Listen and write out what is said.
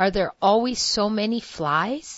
Are there always so many flies?